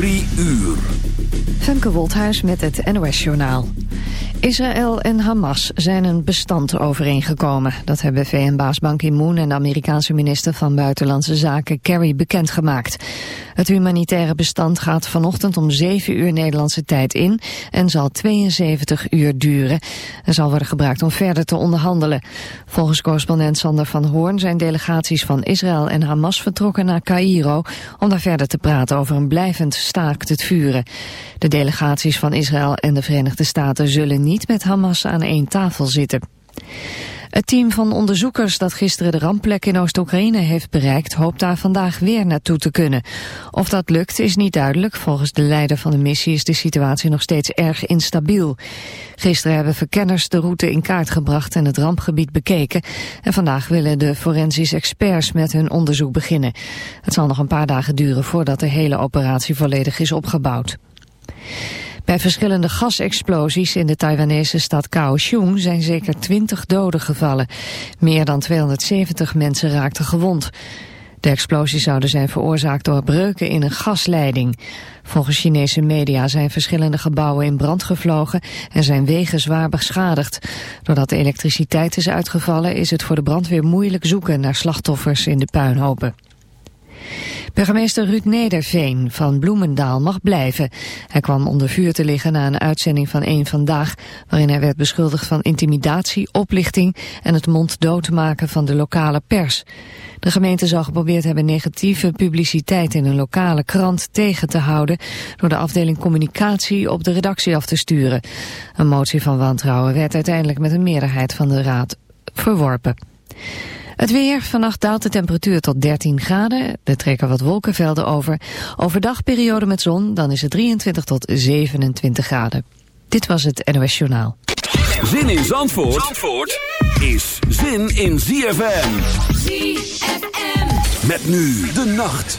Drie uur. Femke Wolthuis met het NOS-journaal. Israël en Hamas zijn een bestand overeengekomen. Dat hebben VN-baas Ban Ki-moon en de Amerikaanse minister van Buitenlandse Zaken Kerry bekendgemaakt. Het humanitaire bestand gaat vanochtend om 7 uur Nederlandse tijd in en zal 72 uur duren. En zal worden gebruikt om verder te onderhandelen. Volgens correspondent Sander van Hoorn zijn delegaties van Israël en Hamas vertrokken naar Cairo om daar verder te praten over een blijvend staakt het vuren. De delegaties van Israël en de Verenigde Staten zullen niet met Hamas aan één tafel zitten. Het team van onderzoekers dat gisteren de rampplek in Oost-Oekraïne heeft bereikt... hoopt daar vandaag weer naartoe te kunnen. Of dat lukt is niet duidelijk. Volgens de leider van de missie is de situatie nog steeds erg instabiel. Gisteren hebben verkenners de route in kaart gebracht en het rampgebied bekeken. En vandaag willen de forensisch experts met hun onderzoek beginnen. Het zal nog een paar dagen duren voordat de hele operatie volledig is opgebouwd. Bij verschillende gasexplosies in de Taiwanese stad Kaohsiung zijn zeker 20 doden gevallen. Meer dan 270 mensen raakten gewond. De explosies zouden zijn veroorzaakt door breuken in een gasleiding. Volgens Chinese media zijn verschillende gebouwen in brand gevlogen en zijn wegen zwaar beschadigd. Doordat de elektriciteit is uitgevallen is het voor de brandweer moeilijk zoeken naar slachtoffers in de puinhopen. Burgemeester Ruud Nederveen van Bloemendaal mag blijven. Hij kwam onder vuur te liggen na een uitzending van Eén Vandaag... waarin hij werd beschuldigd van intimidatie, oplichting... en het monddood maken van de lokale pers. De gemeente zou geprobeerd hebben negatieve publiciteit in een lokale krant tegen te houden... door de afdeling communicatie op de redactie af te sturen. Een motie van wantrouwen werd uiteindelijk met een meerderheid van de raad verworpen. Het weer, vannacht daalt de temperatuur tot 13 graden. Er trekken wat wolkenvelden over. Overdag periode met zon, dan is het 23 tot 27 graden. Dit was het NOS Journaal. Zin in Zandvoort, Zandvoort is zin in ZFM. ZFM. Met nu de nacht.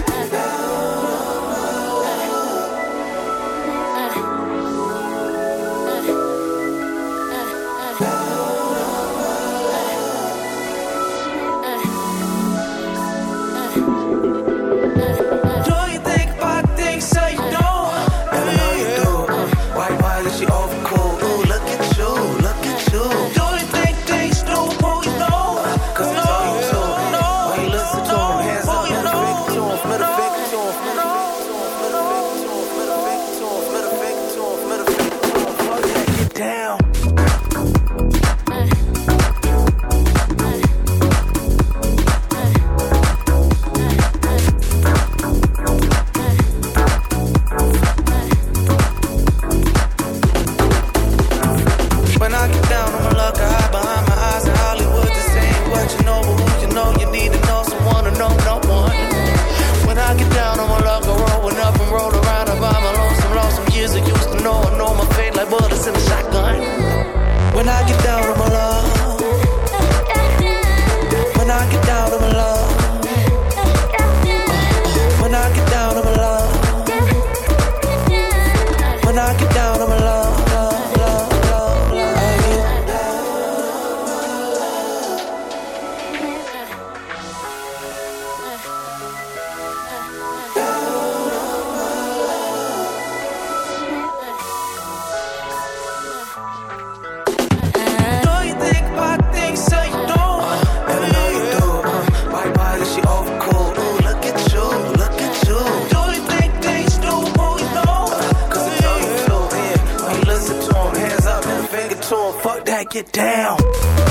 get down.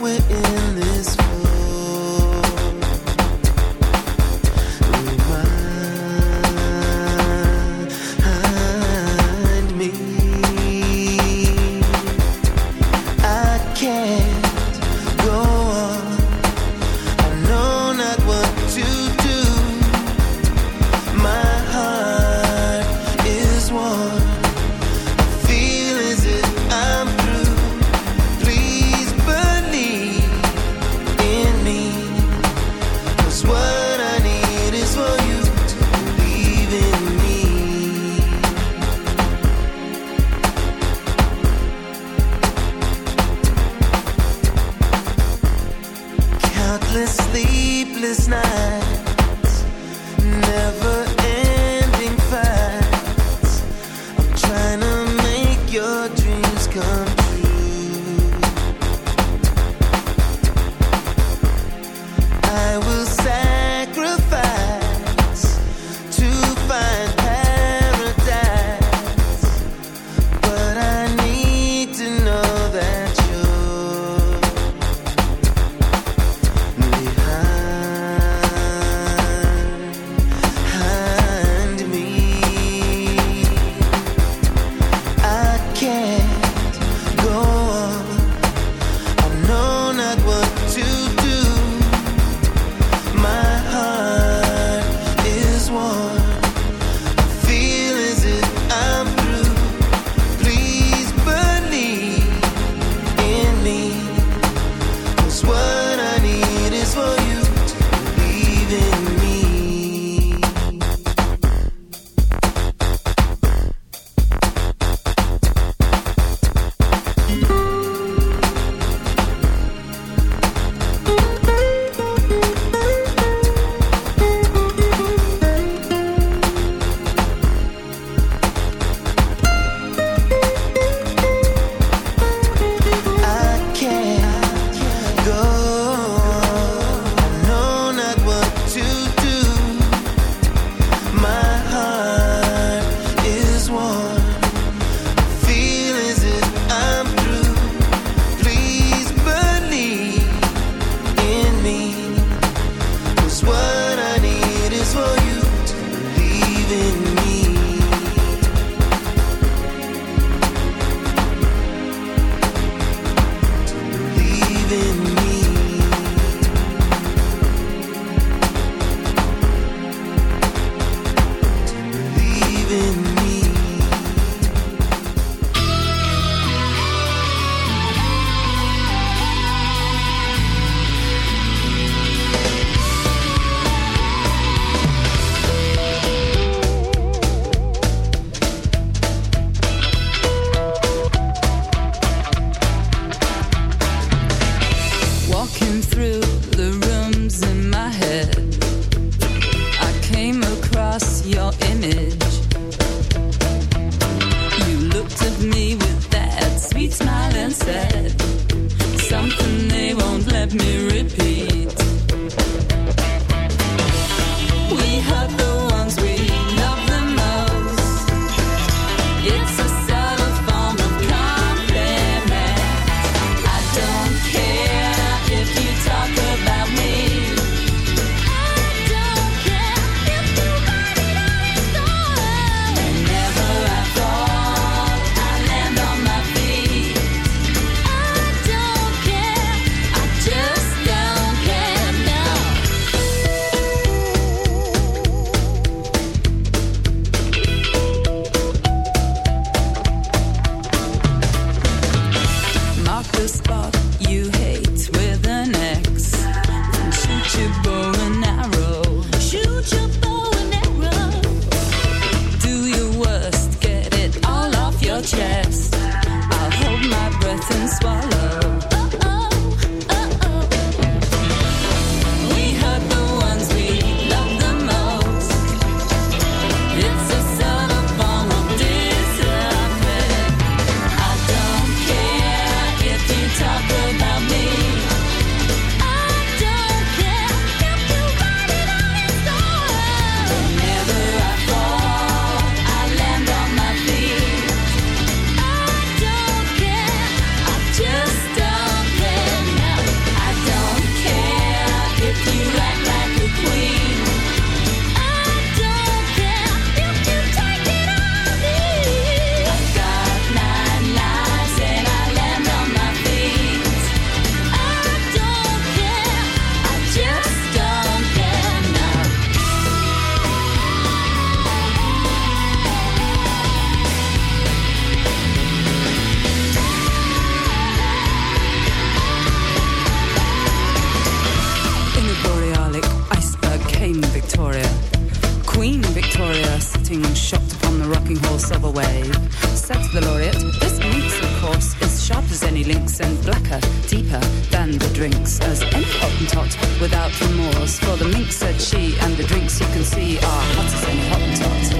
we're in. floating and shocked upon the rocking horse of a wave. Said the laureate, this minx, of course, is sharp as any lynx and blacker, deeper than the drinks, as any hottentot without remorse. For the mink said she, and the drinks you can see are hot as any hottentot.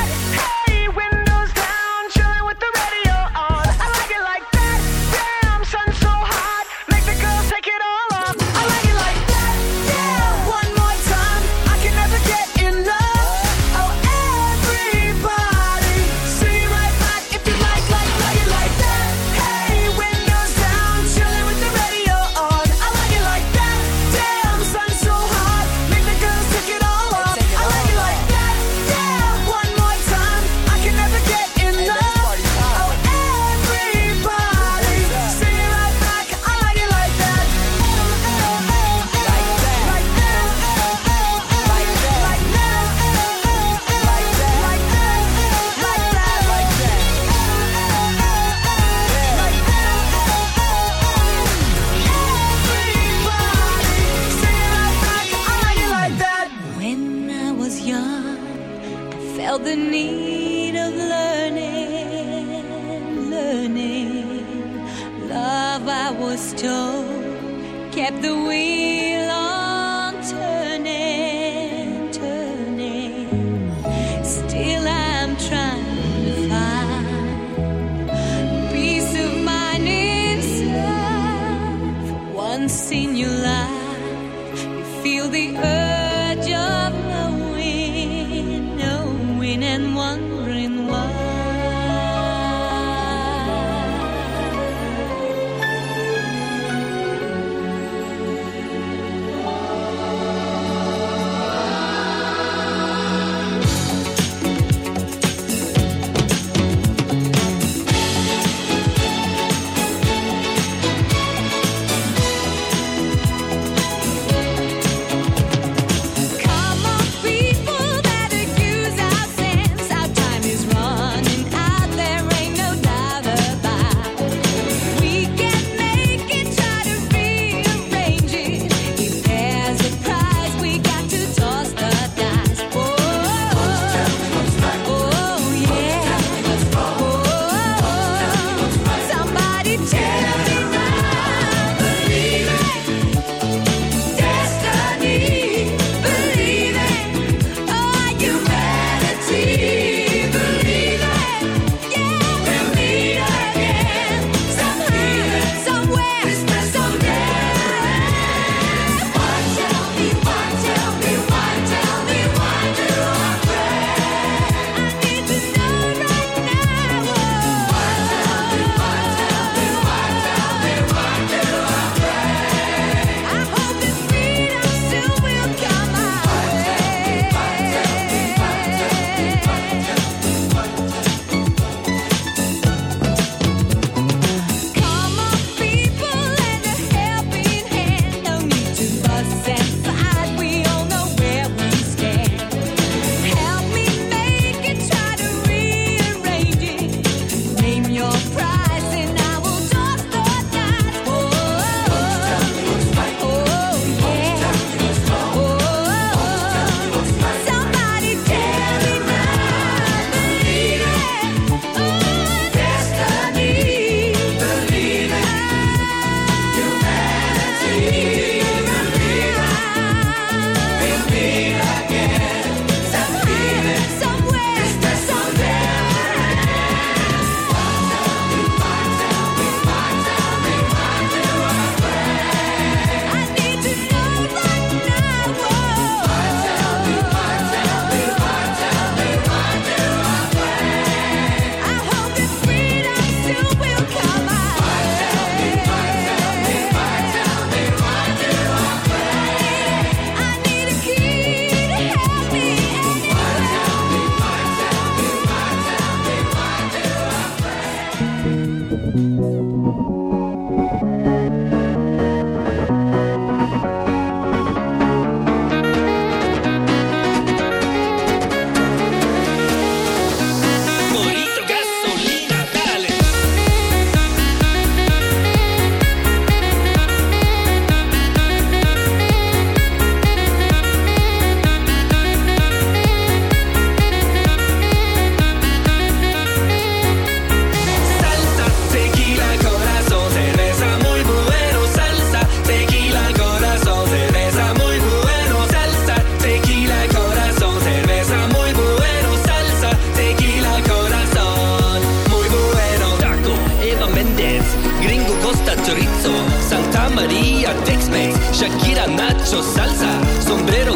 María, Texme, Shakira, Nacho, Salsa, Sombrero,